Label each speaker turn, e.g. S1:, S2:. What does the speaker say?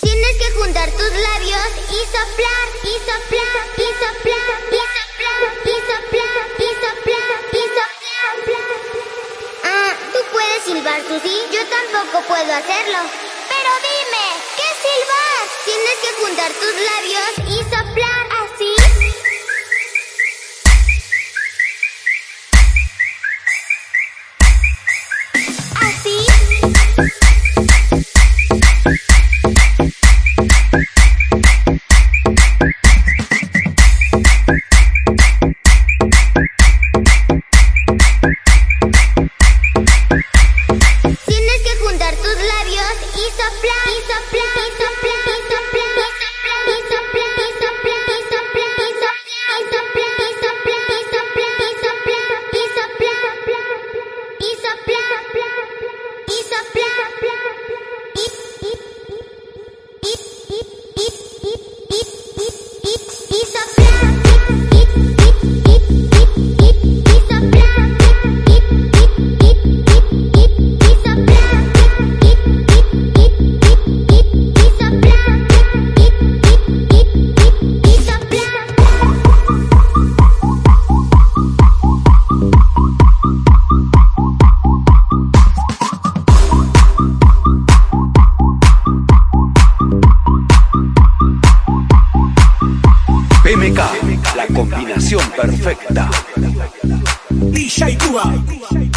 S1: Tienes que juntar tus labios y soplar, y soplar, y soplar, y soplar, y soplar, y soplar, y soplar, soplar. Ah, tú puedes silbar, tú sí. Yo tampoco puedo hacerlo. Pero dime, ¿qué silbas? Tienes que juntar tus labios y soplar. sopla, y.
S2: combinación perfecta.
S3: DJ Cuba.